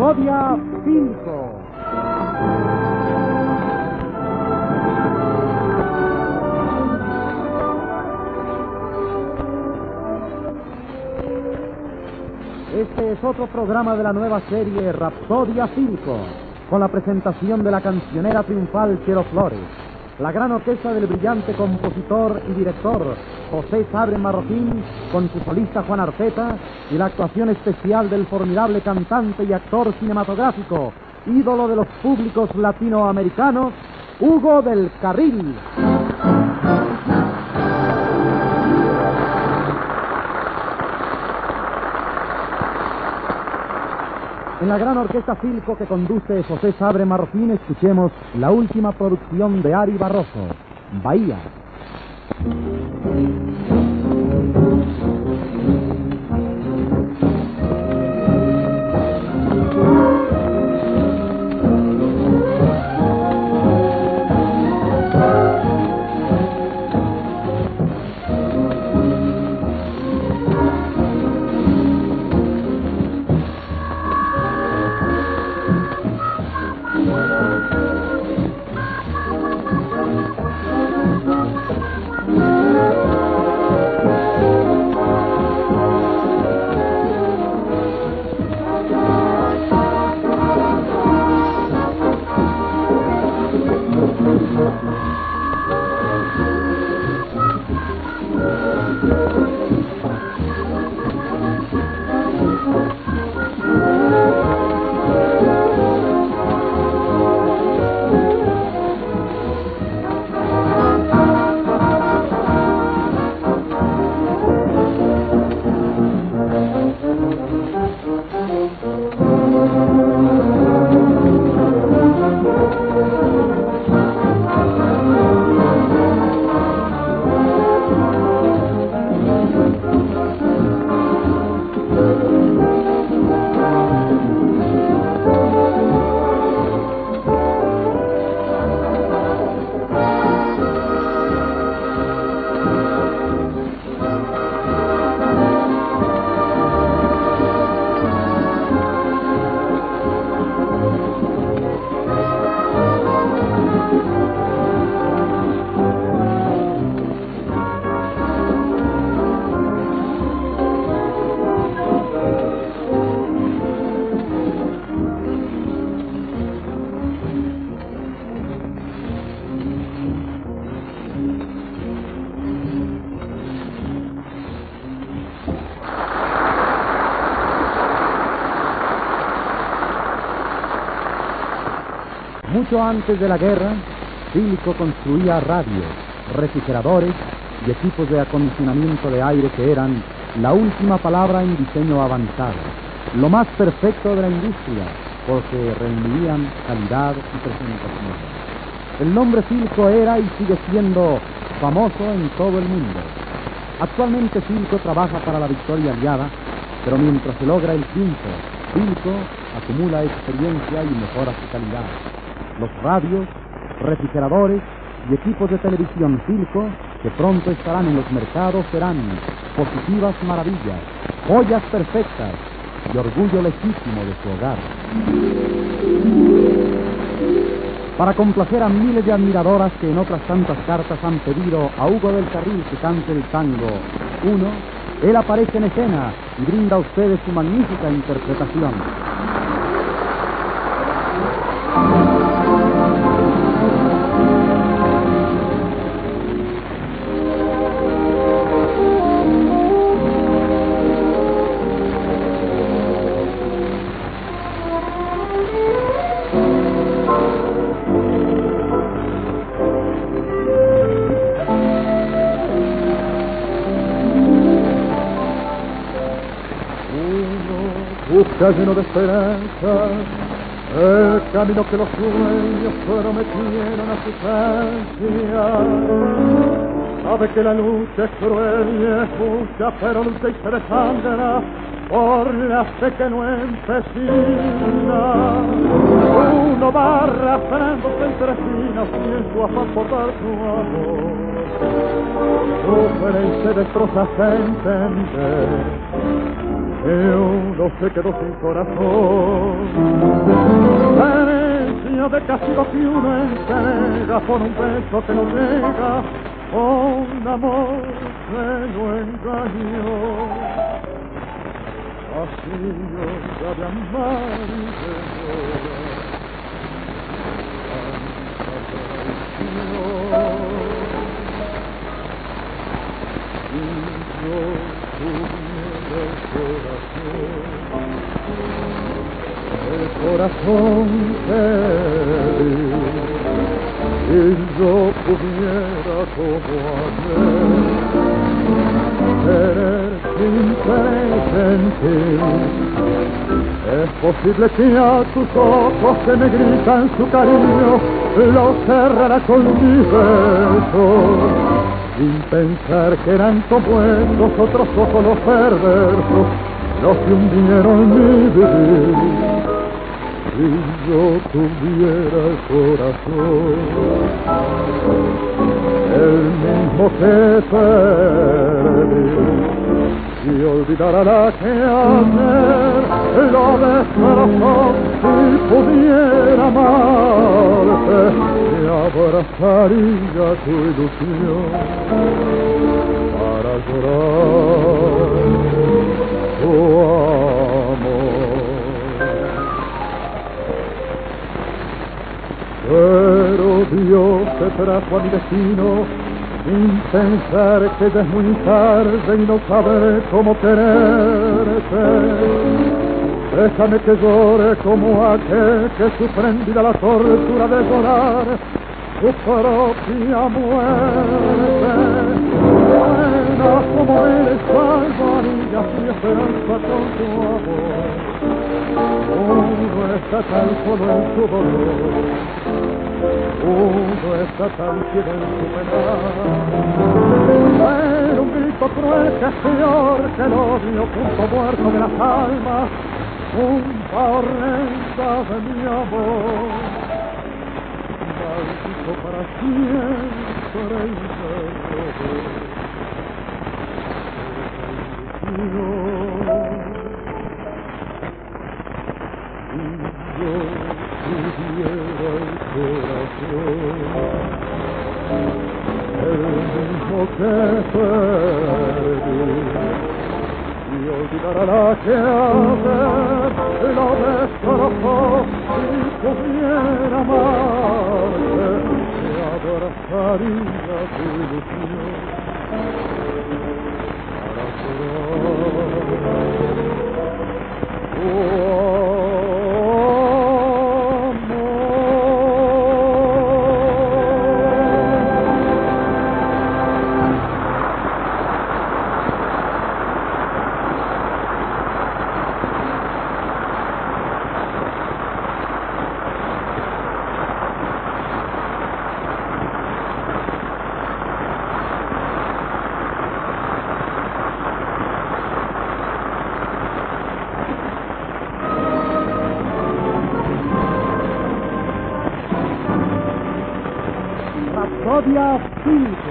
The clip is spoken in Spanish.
Rapsodia 5. Este es otro programa de la nueva serie Rapsodia 5, con la presentación de la cancionera triunfal Chelo Flores, la gran orquesta del brillante compositor y director José Sabre Marroquín, con su solista Juan Arteta, y la actuación especial del formidable cantante y actor cinematográfico, ídolo de los públicos latinoamericanos, Hugo del Carril. En la gran orquesta Filco que conduce José Sabre Marroquín, escuchemos la última producción de Ari Barroso, Bahía. Mucho antes de la guerra, Filco construía radios, refrigeradores y equipos de acondicionamiento de aire que eran la última palabra en diseño avanzado, lo más perfecto de la industria, porque reunirían calidad y presentación. El nombre Filco era y sigue siendo famoso en todo el mundo. Actualmente Filco trabaja para la victoria aliada, pero mientras se logra el triunfo, Filco acumula experiencia y mejora su calidad los radios, refrigeradores y equipos de televisión Filco que pronto estarán en los mercados serán positivas maravillas, joyas perfectas y orgullo legítimo de su hogar. Para complacer a miles de admiradoras que en otras tantas cartas han pedido a Hugo del Carril que cante el tango 1, él aparece en escena y brinda a ustedes su magnífica interpretación. Busca lleno de esperanza el camino que los sueños prometieron a su ansia. Sabe que la lucha es cruel y es justa, pero lucha y se desangra por la fe que no empecina. Uno va arrastrándose entre espinas y en su afán por dar su amor sufre y se destroza sin entender. Y uno se quedó sin corazón. Herencia de castigo que uno entrega por un beso que no llega, un amor que lo engañó. Así yo ya de amar y de llorar. El corazón que si yo pudiera como ayer querer sin es posible que a tus ojos que me gritan su cariño lo cerrará con mi beso sin pensar que eran como estos otros ojos los perversos los que hundieron mi vivir. Si yo tuviera el corazón, el mismo que perdí, si olvidara la que ayer lo destrozó, si pudiera amarte, y abrazaría tu ilusión para llorar tu amor. Pero Dios te trajo a mi destino sin pensar que es muy tarde y no saber cómo quererte. Déjame que llore como aquel que suspendida la tortura de llorar su propia muerte. Buena como eres, salvaría mi esperanza con tu amor. Uno está tan solo en su dolor uno está tan ciego en su pena. Pero un grito cruel que peor que el odio, punto muerto de las almas, un horrenda de mi amor. Maldito para siempre lo destrozó si pudiera amarte me abrazaría Rapsodia Cívica.